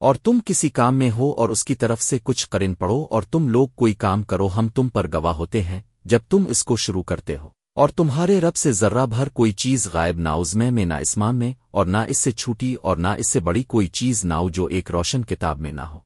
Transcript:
اور تم کسی کام میں ہو اور اس کی طرف سے کچھ کرن پڑو اور تم لوگ کوئی کام کرو، ہم تم پر گواہ ہوتے ہیں جب تم اس کو شروع کرتے ہو۔ اور تمہارے رب سے ذرہ بھر کوئی چیز غائب نہ عزمے میں، نہ اسمام میں اور نہ اس سے چھوٹی اور نہ اس سے بڑی کوئی چیز نہ ہو جو ایک روشن کتاب میں نہ ہو۔